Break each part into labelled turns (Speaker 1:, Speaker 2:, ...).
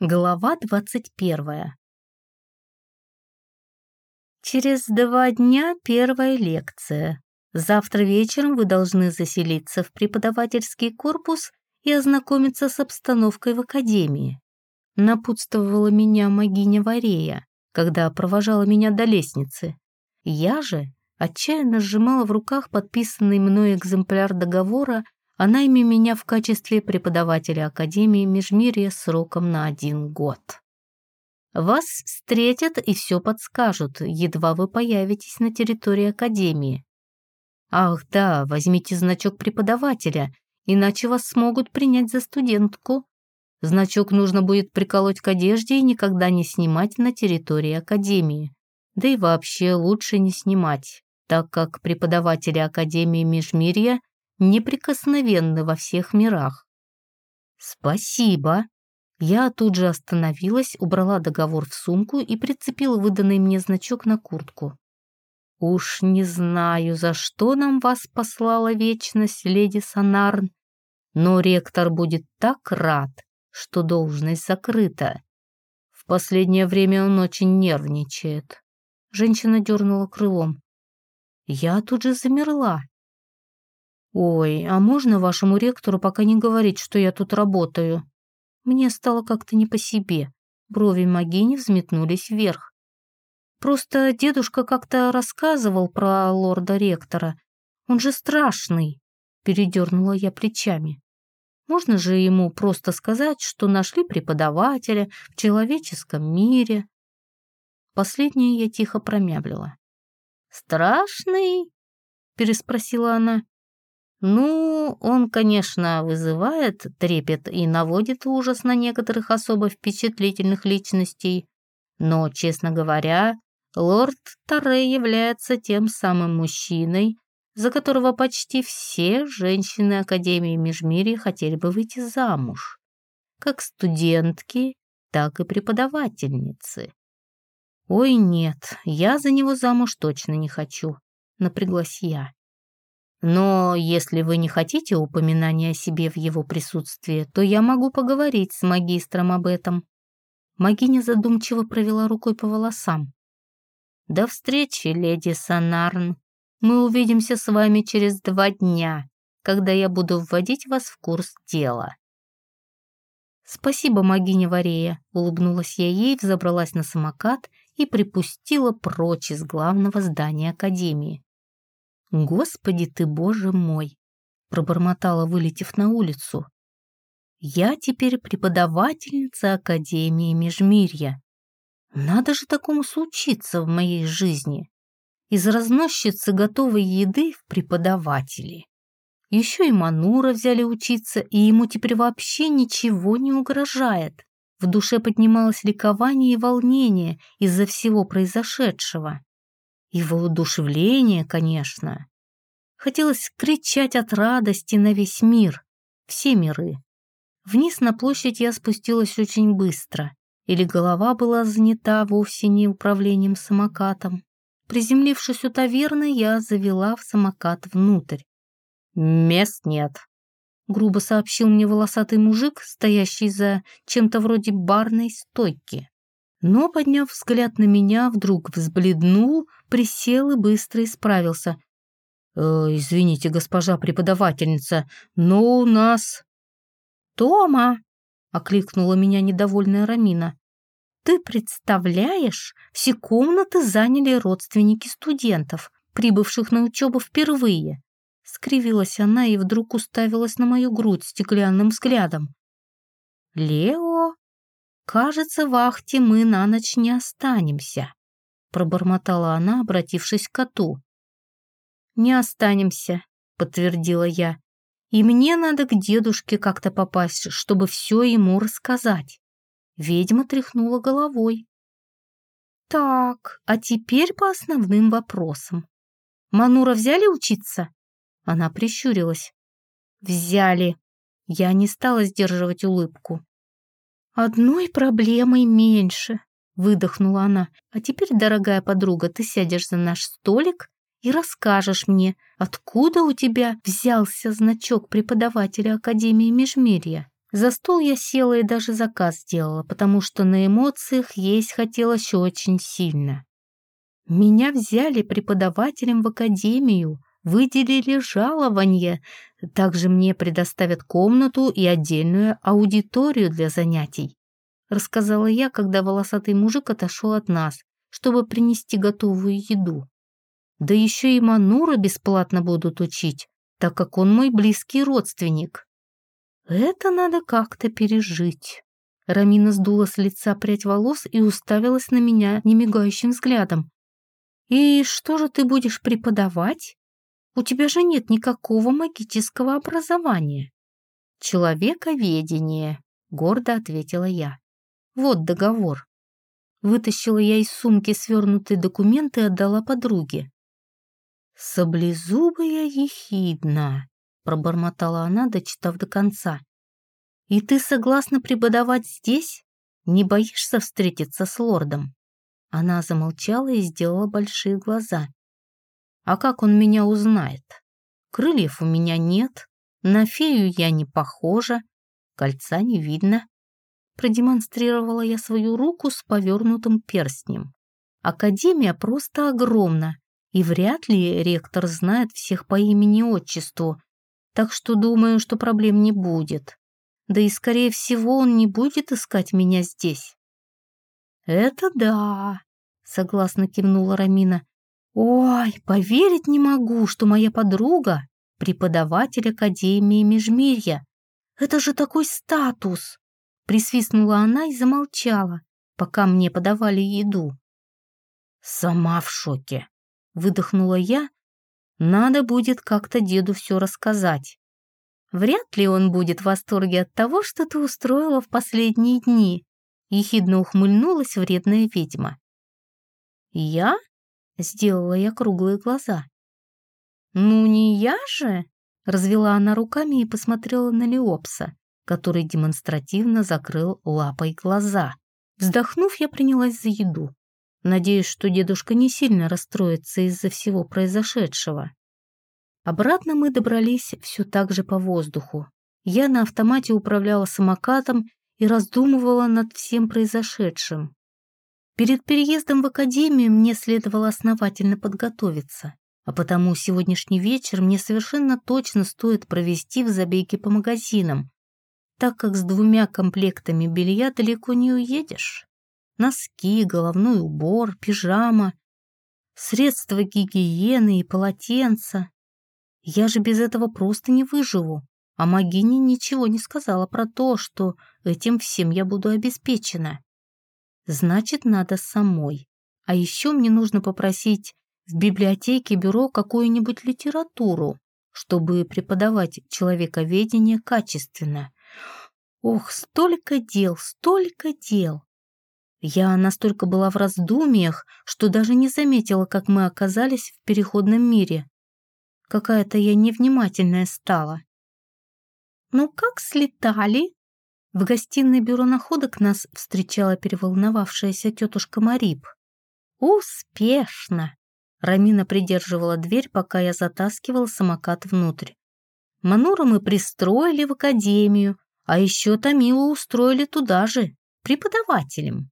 Speaker 1: Глава двадцать первая. Через два дня первая лекция. Завтра вечером вы должны заселиться в преподавательский корпус и ознакомиться с обстановкой в академии. Напутствовала меня магиня Варея, когда провожала меня до лестницы. Я же отчаянно сжимала в руках подписанный мной экземпляр договора о найме меня в качестве преподавателя Академии Межмирья сроком на один год. Вас встретят и все подскажут, едва вы появитесь на территории Академии. Ах да, возьмите значок преподавателя, иначе вас смогут принять за студентку. Значок нужно будет приколоть к одежде и никогда не снимать на территории Академии. Да и вообще лучше не снимать, так как преподаватели Академии Межмирья неприкосновенны во всех мирах. Спасибо. Я тут же остановилась, убрала договор в сумку и прицепила выданный мне значок на куртку. Уж не знаю, за что нам вас послала вечность, леди Санарн, но ректор будет так рад, что должность закрыта. В последнее время он очень нервничает. Женщина дернула крылом. Я тут же замерла. «Ой, а можно вашему ректору пока не говорить, что я тут работаю?» Мне стало как-то не по себе. Брови Магини взметнулись вверх. «Просто дедушка как-то рассказывал про лорда-ректора. Он же страшный!» Передернула я плечами. «Можно же ему просто сказать, что нашли преподавателя в человеческом мире?» Последнее я тихо промямлила. «Страшный?» — переспросила она. Ну, он, конечно, вызывает трепет и наводит ужас на некоторых особо впечатлительных личностей, но, честно говоря, лорд Торре является тем самым мужчиной, за которого почти все женщины Академии Межмирья хотели бы выйти замуж, как студентки, так и преподавательницы. «Ой, нет, я за него замуж точно не хочу», — напряглась я. Но если вы не хотите упоминания о себе в его присутствии, то я могу поговорить с магистром об этом». Магиня задумчиво провела рукой по волосам. «До встречи, леди Санарн. Мы увидимся с вами через два дня, когда я буду вводить вас в курс дела». «Спасибо, магиня Варея», — улыбнулась я ей, взобралась на самокат и припустила прочь из главного здания Академии. «Господи ты, боже мой!» — пробормотала, вылетев на улицу. «Я теперь преподавательница Академии Межмирья. Надо же такому случиться в моей жизни. Из разносчицы готовой еды в преподаватели. Еще и Манура взяли учиться, и ему теперь вообще ничего не угрожает. В душе поднималось ликование и волнение из-за всего произошедшего. И воодушевление, конечно. Хотелось кричать от радости на весь мир, все миры. Вниз на площадь я спустилась очень быстро, или голова была занята вовсе не управлением самокатом. Приземлившись у таверны, я завела в самокат внутрь. «Мест нет», — грубо сообщил мне волосатый мужик, стоящий за чем-то вроде барной стойки но, подняв взгляд на меня, вдруг взбледнул, присел и быстро исправился. «Э, «Извините, госпожа преподавательница, но у нас...» «Тома!» — окликнула меня недовольная Рамина. «Ты представляешь, все комнаты заняли родственники студентов, прибывших на учебу впервые». Скривилась она и вдруг уставилась на мою грудь стеклянным взглядом. «Лео!» «Кажется, в Ахте мы на ночь не останемся», — пробормотала она, обратившись к коту. «Не останемся», — подтвердила я. «И мне надо к дедушке как-то попасть, чтобы все ему рассказать». Ведьма тряхнула головой. «Так, а теперь по основным вопросам. Манура взяли учиться?» Она прищурилась. «Взяли». Я не стала сдерживать улыбку. «Одной проблемой меньше», — выдохнула она. «А теперь, дорогая подруга, ты сядешь за наш столик и расскажешь мне, откуда у тебя взялся значок преподавателя Академии Межмирья. За стол я села и даже заказ сделала, потому что на эмоциях есть хотелось очень сильно. Меня взяли преподавателем в академию, выделили жалование, также мне предоставят комнату и отдельную аудиторию для занятий. Рассказала я, когда волосатый мужик отошел от нас, чтобы принести готовую еду. Да еще и Манура бесплатно будут учить, так как он мой близкий родственник. Это надо как-то пережить. Рамина сдула с лица прядь волос и уставилась на меня немигающим взглядом. «И что же ты будешь преподавать? У тебя же нет никакого магического образования». «Человековедение», — гордо ответила я. «Вот договор». Вытащила я из сумки свернутые документы и отдала подруге. «Саблезубая ехидна», — пробормотала она, дочитав до конца. «И ты согласна преподавать здесь? Не боишься встретиться с лордом?» Она замолчала и сделала большие глаза. «А как он меня узнает? Крыльев у меня нет, на фею я не похожа, кольца не видно». Продемонстрировала я свою руку с повернутым перстнем. Академия просто огромна, и вряд ли ректор знает всех по имени-отчеству, так что думаю, что проблем не будет. Да и, скорее всего, он не будет искать меня здесь. «Это да», — согласно кивнула Рамина. «Ой, поверить не могу, что моя подруга — преподаватель Академии Межмирья. Это же такой статус!» Присвистнула она и замолчала, пока мне подавали еду. «Сама в шоке», — выдохнула я. «Надо будет как-то деду все рассказать. Вряд ли он будет в восторге от того, что ты устроила в последние дни», Ехидно ухмыльнулась вредная ведьма. «Я?» — сделала я круглые глаза. «Ну не я же!» — развела она руками и посмотрела на Леопса, который демонстративно закрыл лапой глаза. Вздохнув, я принялась за еду. Надеюсь, что дедушка не сильно расстроится из-за всего произошедшего. Обратно мы добрались все так же по воздуху. Я на автомате управляла самокатом и раздумывала над всем произошедшим. Перед переездом в академию мне следовало основательно подготовиться, а потому сегодняшний вечер мне совершенно точно стоит провести в забеге по магазинам, так как с двумя комплектами белья далеко не уедешь. Носки, головной убор, пижама, средства гигиены и полотенца. Я же без этого просто не выживу. А Магине ничего не сказала про то, что этим всем я буду обеспечена. Значит, надо самой. А еще мне нужно попросить в библиотеке бюро какую-нибудь литературу, чтобы преподавать человековедение качественно. Ох, столько дел, столько дел. Я настолько была в раздумьях, что даже не заметила, как мы оказались в переходном мире. Какая-то я невнимательная стала. «Ну как слетали?» В гостиной бюро находок нас встречала переволновавшаяся тетушка Марип. «Успешно!» Рамина придерживала дверь, пока я затаскивала самокат внутрь. Манура мы пристроили в академию, а еще Тамилу устроили туда же, преподавателем.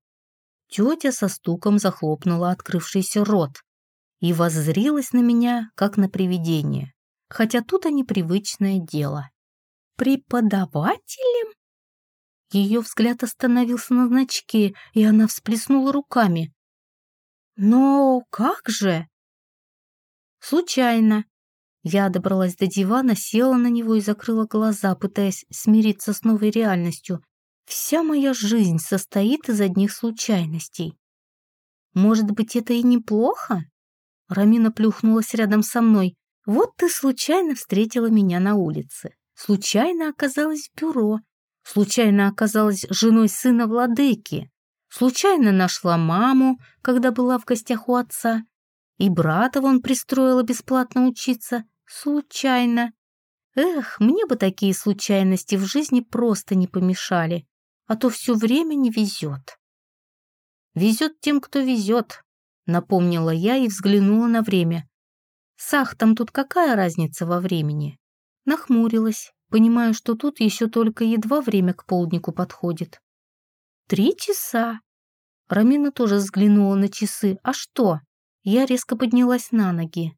Speaker 1: Тетя со стуком захлопнула открывшийся рот и воззрилась на меня, как на привидение, хотя тут и непривычное дело преподавателем?» Ее взгляд остановился на значке, и она всплеснула руками. «Но как же?» «Случайно». Я добралась до дивана, села на него и закрыла глаза, пытаясь смириться с новой реальностью. Вся моя жизнь состоит из одних случайностей. Может быть, это и неплохо? Рамина плюхнулась рядом со мной. Вот ты случайно встретила меня на улице случайно оказалась в бюро, случайно оказалась женой сына владыки, случайно нашла маму, когда была в гостях у отца, и брата вон пристроила бесплатно учиться, случайно. Эх, мне бы такие случайности в жизни просто не помешали, а то все время не везет. Везет тем, кто везет, напомнила я и взглянула на время. Сах, там тут какая разница во времени? нахмурилась понимая, что тут еще только едва время к полднику подходит. «Три часа!» Рамина тоже взглянула на часы. «А что?» Я резко поднялась на ноги.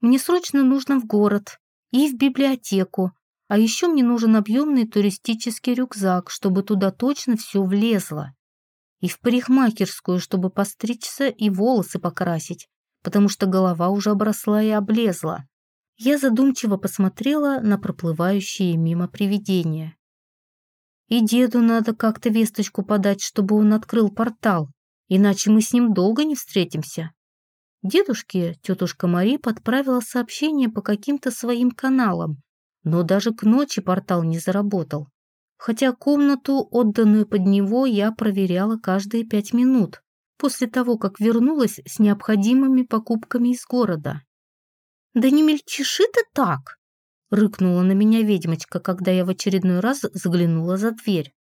Speaker 1: «Мне срочно нужно в город и в библиотеку, а еще мне нужен объемный туристический рюкзак, чтобы туда точно все влезло. И в парикмахерскую, чтобы постричься и волосы покрасить, потому что голова уже обросла и облезла. Я задумчиво посмотрела на проплывающие мимо привидения. И деду надо как-то весточку подать, чтобы он открыл портал, иначе мы с ним долго не встретимся. Дедушке тетушка Мари подправила сообщение по каким-то своим каналам, но даже к ночи портал не заработал. Хотя комнату, отданную под него, я проверяла каждые пять минут, после того, как вернулась с необходимыми покупками из города. «Да не мельчиши ты так!» — рыкнула на меня ведьмочка, когда я в очередной раз заглянула за дверь.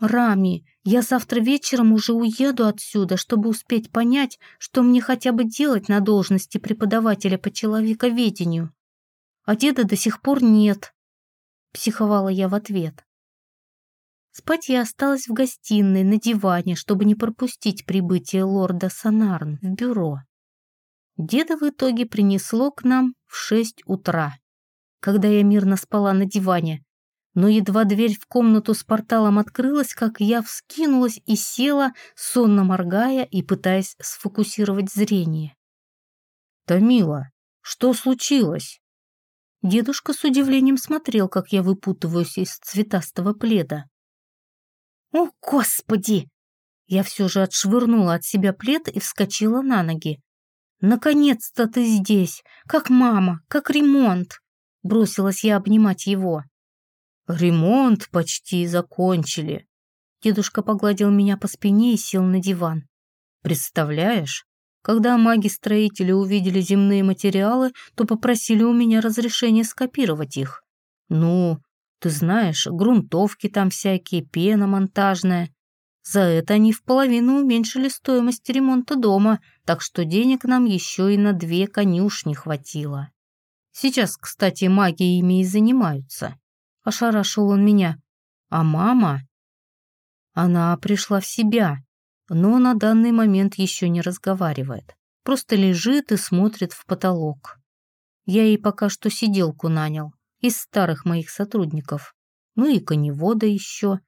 Speaker 1: «Рами, я завтра вечером уже уеду отсюда, чтобы успеть понять, что мне хотя бы делать на должности преподавателя по человековедению. А деда до сих пор нет», — психовала я в ответ. Спать я осталась в гостиной на диване, чтобы не пропустить прибытие лорда Санарн в бюро. Деда в итоге принесло к нам в шесть утра, когда я мирно спала на диване. Но едва дверь в комнату с порталом открылась, как я вскинулась и села, сонно моргая и пытаясь сфокусировать зрение.
Speaker 2: «Томила, что случилось?»
Speaker 1: Дедушка с удивлением смотрел, как я выпутываюсь из цветастого пледа. «О, Господи!» Я все же отшвырнула от себя плед и вскочила на ноги. «Наконец-то ты здесь! Как мама, как ремонт!» Бросилась я обнимать его.
Speaker 2: «Ремонт почти закончили».
Speaker 1: Дедушка погладил меня по спине и сел на диван.
Speaker 2: «Представляешь, когда маги-строители увидели земные материалы, то попросили у меня разрешения скопировать их. Ну, ты знаешь, грунтовки там всякие, пена монтажная. За это они в половину уменьшили стоимость ремонта дома, так что денег нам еще и на две конюшни хватило. Сейчас, кстати, маги ими и занимаются. Ошарашил он меня. А мама? Она пришла в себя, но на данный момент еще не разговаривает. Просто лежит и смотрит в потолок. Я ей пока что сиделку нанял из старых моих сотрудников. Ну и коневода еще.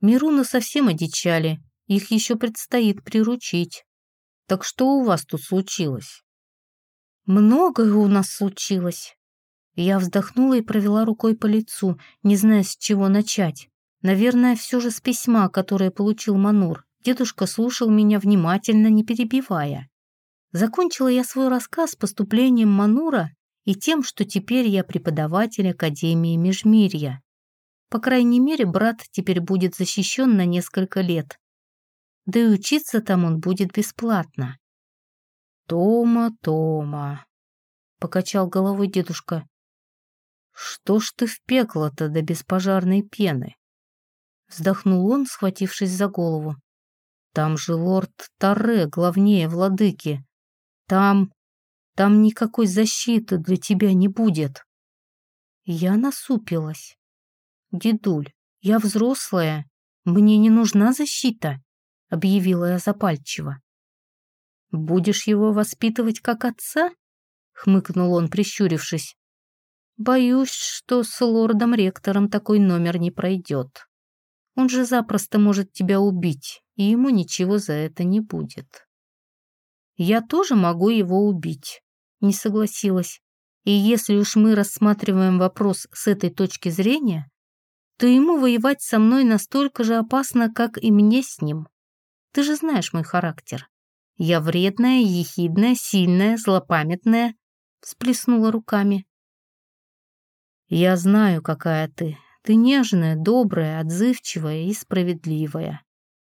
Speaker 2: Мируна совсем одичали, их еще предстоит приручить. Так что у вас тут случилось?
Speaker 1: Многое у нас случилось. Я вздохнула и провела рукой по лицу, не зная, с чего начать. Наверное, все же с письма, которое получил Манур. Дедушка слушал меня внимательно, не перебивая. Закончила я свой рассказ поступлением Манура и тем, что теперь я преподаватель Академии Межмирья. По крайней мере, брат теперь будет защищен на несколько лет. Да и учиться там он будет бесплатно.
Speaker 2: «Тома, Тома», — покачал головой дедушка, — «что ж ты в пекло-то до беспожарной пены?» Вздохнул он, схватившись за голову. «Там же лорд Таре главнее владыки. Там... там никакой защиты для тебя не будет».
Speaker 1: Я насупилась. «Дедуль, я взрослая, мне не нужна защита», — объявила я запальчиво. «Будешь его воспитывать как отца?» — хмыкнул он, прищурившись. «Боюсь, что с лордом-ректором такой номер не пройдет. Он же запросто может тебя убить, и ему ничего за это не будет». «Я тоже могу его убить», — не согласилась. «И если уж мы рассматриваем вопрос с этой точки зрения, то ему воевать со мной настолько же опасно, как и мне с ним. Ты же знаешь мой характер. Я вредная, ехидная, сильная, злопамятная, всплеснула руками. Я знаю, какая ты. Ты нежная, добрая, отзывчивая и справедливая.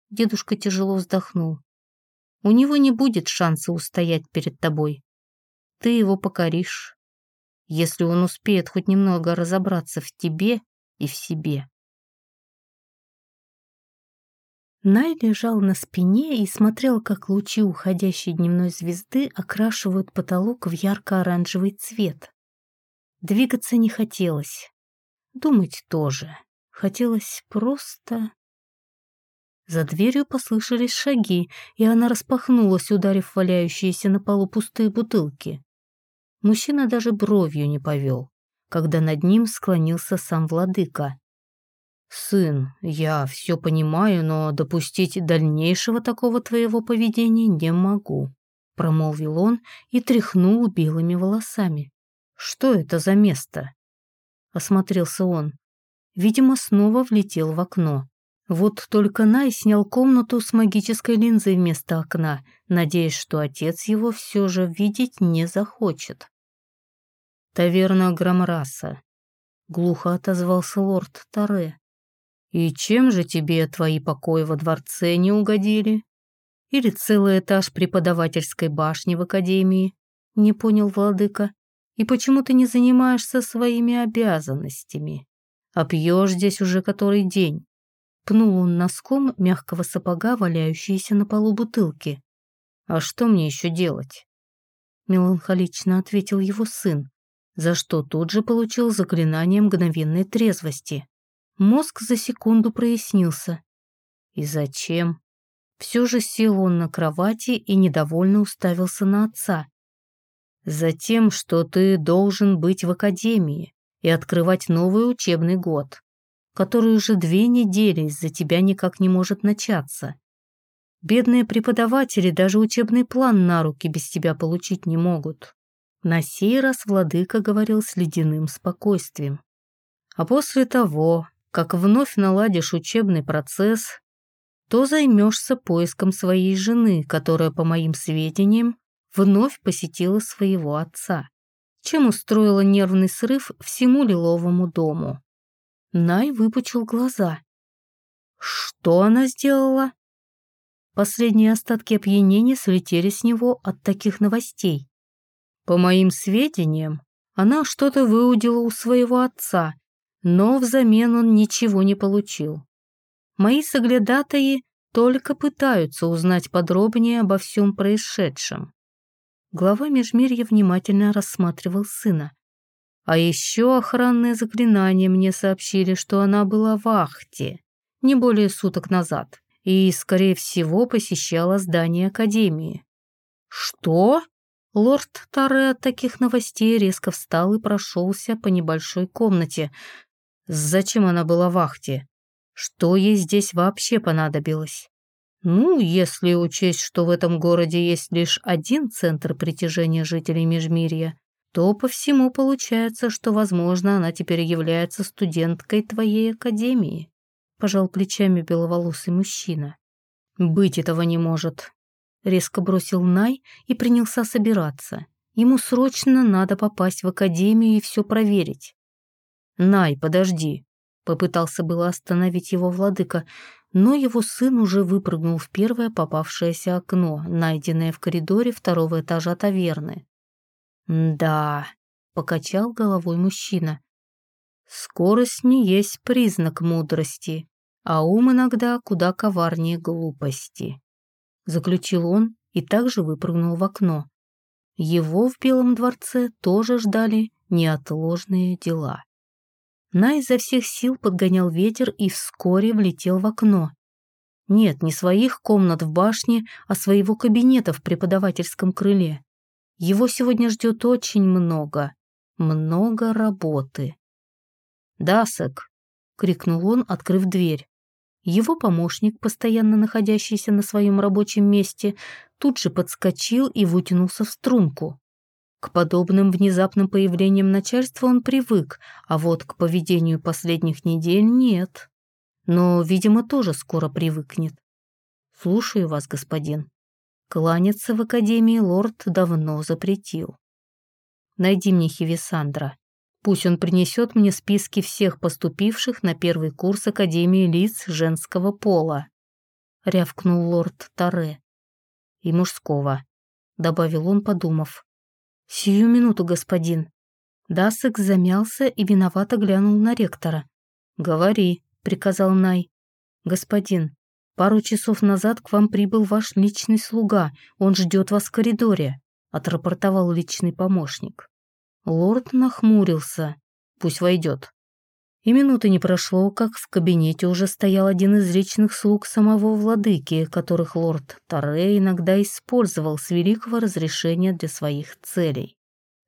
Speaker 1: Дедушка тяжело вздохнул. У него не будет шанса устоять перед тобой. Ты его покоришь, если он успеет хоть немного разобраться в тебе и в себе. Най лежал на спине и смотрел, как лучи уходящей дневной звезды окрашивают потолок в ярко-оранжевый цвет. Двигаться не хотелось. Думать тоже. Хотелось просто... За дверью послышались шаги, и она распахнулась, ударив валяющиеся на полу пустые бутылки. Мужчина даже бровью не повел, когда над ним склонился сам владыка. «Сын, я все понимаю, но допустить дальнейшего такого твоего поведения не могу», промолвил он и тряхнул белыми волосами. «Что это за место?» Осмотрелся он. Видимо, снова влетел в окно. Вот только Най снял комнату с магической линзой вместо окна, надеясь, что отец его все же видеть не захочет. «Таверна Грамраса», — глухо отозвался лорд Таре. «И чем же тебе твои покои во дворце не угодили? Или целый этаж преподавательской башни в академии?» — не понял владыка. «И почему ты не занимаешься своими обязанностями? А пьешь здесь уже который день?» Пнул он носком мягкого сапога, валяющиеся на полу бутылки. «А что мне еще делать?» Меланхолично ответил его сын, за что тут же получил заклинание мгновенной трезвости. Мозг за секунду прояснился. И зачем? Все же сел он на кровати и недовольно уставился на отца. Затем, что ты должен быть в академии и открывать новый учебный год, который уже две недели из-за тебя никак не может начаться. Бедные преподаватели даже учебный план на руки без тебя получить не могут. На сей раз владыка говорил с ледяным спокойствием. А после того, как вновь наладишь учебный процесс, то займешься поиском своей жены, которая, по моим сведениям, вновь посетила своего отца, чем устроила нервный срыв всему лиловому дому. Най выпучил глаза. Что она сделала? Последние остатки опьянения слетели с него от таких новостей. По моим сведениям, она что-то выудила у своего отца но взамен он ничего не получил. Мои соглядатаи только пытаются узнать подробнее обо всем происшедшем. Глава Межмирья внимательно рассматривал сына. А еще охранное заклинание мне сообщили, что она была в Ахте не более суток назад и, скорее всего, посещала здание Академии. «Что?» Лорд Таре от таких новостей резко встал и прошелся по небольшой комнате, Зачем она была в вахте? Что ей здесь вообще понадобилось? Ну, если учесть, что в этом городе есть лишь один центр притяжения жителей Межмирья, то по всему получается, что, возможно, она теперь является студенткой твоей академии. Пожал плечами беловолосый мужчина. Быть этого не может. Резко бросил Най и принялся собираться. Ему срочно надо попасть в академию и все проверить. «Най, подожди!» Попытался было остановить его владыка, но его сын уже выпрыгнул в первое попавшееся окно, найденное в коридоре второго этажа таверны. «Да», — покачал головой мужчина, — «скорость не есть признак мудрости, а ум иногда куда коварнее глупости», — заключил он и также выпрыгнул в окно. Его в Белом дворце тоже ждали неотложные дела. На изо всех сил подгонял ветер и вскоре влетел в окно. Нет, не своих комнат в башне, а своего кабинета в преподавательском крыле. Его сегодня ждет очень много, много работы. «Дасек!» — крикнул он, открыв дверь. Его помощник, постоянно находящийся на своем рабочем месте, тут же подскочил и вытянулся в струнку. К подобным внезапным появлениям начальства он привык, а вот к поведению последних недель нет. Но, видимо, тоже скоро привыкнет. Слушаю вас, господин. Кланяться в Академии лорд давно запретил. Найди мне Хивисандра. Пусть он принесет мне списки всех поступивших на первый курс Академии лиц женского пола. Рявкнул лорд Таре. И мужского, добавил он, подумав. «Сию минуту, господин». Дасек замялся и виновато глянул на ректора. «Говори», — приказал Най. «Господин, пару часов назад к вам прибыл ваш личный слуга, он ждет вас в коридоре», — отрапортовал личный помощник. Лорд нахмурился. «Пусть войдет».
Speaker 2: И минуты не прошло, как в кабинете уже стоял один из личных слуг самого владыки, которых лорд Таре иногда использовал с великого разрешения для своих целей.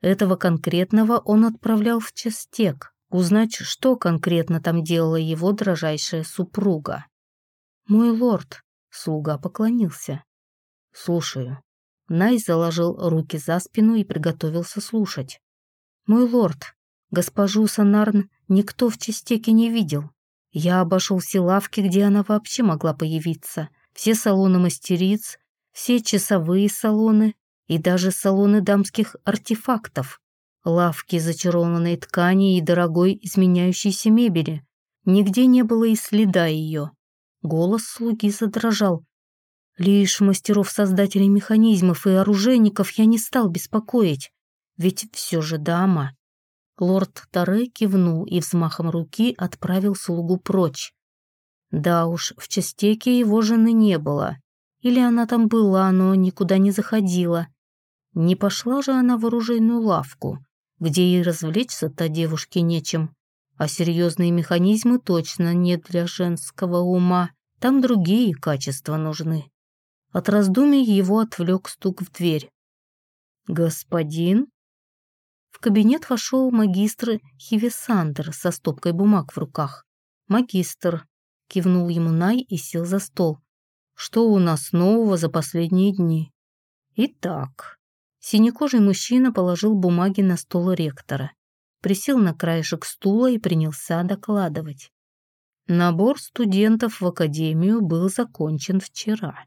Speaker 2: Этого конкретного он отправлял в частек, узнать, что конкретно там делала его дрожайшая супруга. «Мой лорд», — слуга поклонился. «Слушаю». Най заложил руки за спину и приготовился слушать. «Мой лорд, госпожу Санарн никто в частеке не видел. Я обошел все лавки, где она вообще могла появиться, все салоны мастериц, все часовые салоны и даже салоны дамских артефактов, лавки зачарованной ткани и дорогой изменяющейся мебели. Нигде не было и следа ее. Голос слуги задрожал. Лишь мастеров-создателей механизмов и оружейников я не стал беспокоить, ведь все же дама. Лорд Таре кивнул и взмахом руки отправил слугу прочь. Да уж, в частеке его жены не было. Или она там была, но никуда не заходила. Не пошла же она в оружейную лавку, где ей развлечься-то девушке нечем. А серьезные механизмы точно не для женского ума. Там другие качества нужны. От раздумий его отвлек стук в дверь. «Господин?» В кабинет вошел магистр Хивисандр со стопкой бумаг в руках. «Магистр», — кивнул ему Най и сел за стол. «Что у нас нового за последние дни?» «Итак...» Синекожий мужчина положил бумаги на стол ректора, присел на краешек стула и принялся докладывать. Набор студентов в академию был закончен вчера.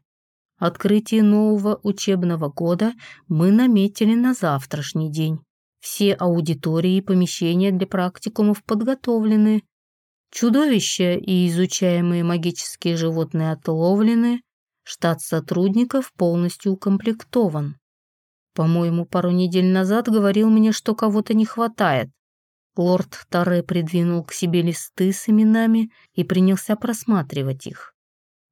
Speaker 2: Открытие нового учебного года мы наметили на завтрашний день. Все аудитории и помещения для практикумов подготовлены. Чудовища и изучаемые магические животные отловлены. Штат сотрудников полностью укомплектован. По-моему, пару недель назад говорил мне, что кого-то не хватает. Лорд Таре придвинул к себе листы с именами и принялся просматривать их.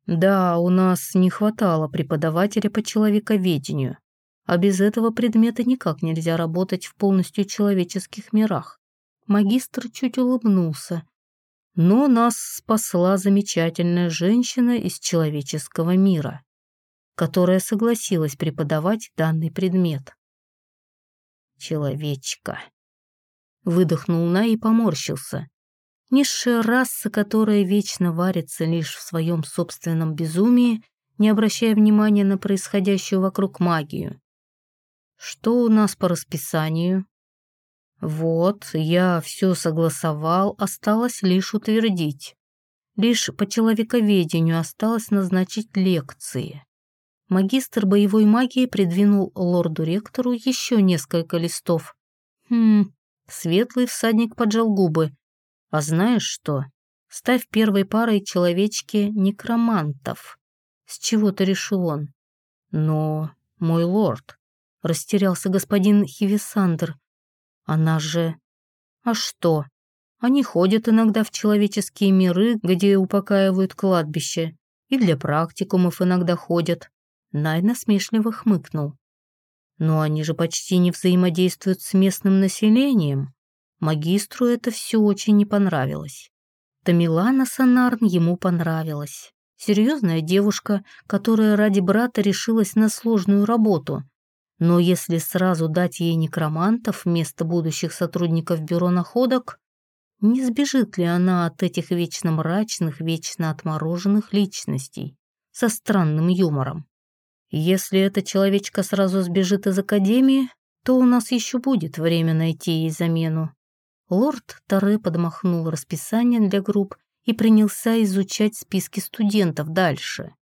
Speaker 2: Да, у нас не хватало преподавателя по человековедению, а без этого предмета никак нельзя работать в полностью человеческих мирах. Магистр чуть улыбнулся. Но нас спасла замечательная женщина из человеческого мира, которая согласилась преподавать данный предмет. Человечка. Выдохнул На и поморщился. Низшая раса, которая вечно варится лишь в своем собственном безумии, не обращая внимания на происходящую вокруг магию. Что у нас по расписанию? Вот, я все согласовал, осталось лишь утвердить. Лишь по человековедению осталось назначить лекции. Магистр боевой магии придвинул лорду-ректору еще несколько листов. Хм, светлый всадник поджал губы. А знаешь что? Ставь первой парой человечки некромантов. С чего-то решил он. Но, мой лорд, растерялся господин Хивисандр. Она же... А что? Они ходят иногда в человеческие миры, где упокаивают кладбище, и для практикумов иногда ходят. Най насмешливо хмыкнул. Но они же почти не взаимодействуют с местным населением. Магистру это все очень не понравилось. Тамилана Санарн ему понравилась. Серьезная девушка, которая ради брата решилась на сложную работу. Но если сразу дать ей некромантов вместо будущих сотрудников бюро находок, не сбежит ли она от этих вечно мрачных, вечно отмороженных личностей со странным юмором? Если эта человечка сразу сбежит из академии, то у нас еще будет время найти ей замену. Лорд Таре подмахнул расписание для групп и принялся изучать списки студентов дальше,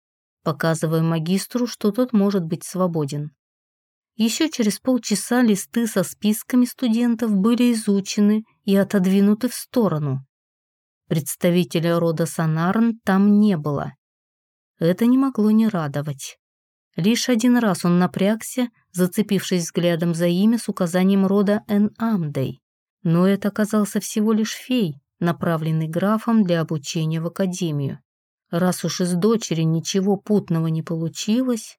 Speaker 2: показывая магистру, что тот может быть свободен. Еще через полчаса листы со списками студентов были изучены и отодвинуты в сторону. Представителя рода Санарн там не было. Это не могло не радовать. Лишь один раз он напрягся, зацепившись взглядом за имя с указанием рода Эн Амдей. Но это оказался всего лишь фей, направленный графом для обучения в академию. Раз уж из дочери ничего путного не получилось,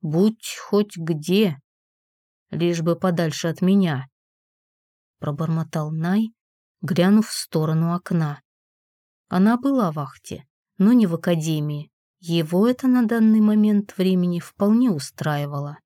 Speaker 2: будь хоть где, лишь бы подальше от меня. Пробормотал Най,
Speaker 1: глянув в сторону окна. Она была в вахте, но не в академии. Его это на данный момент времени вполне устраивало.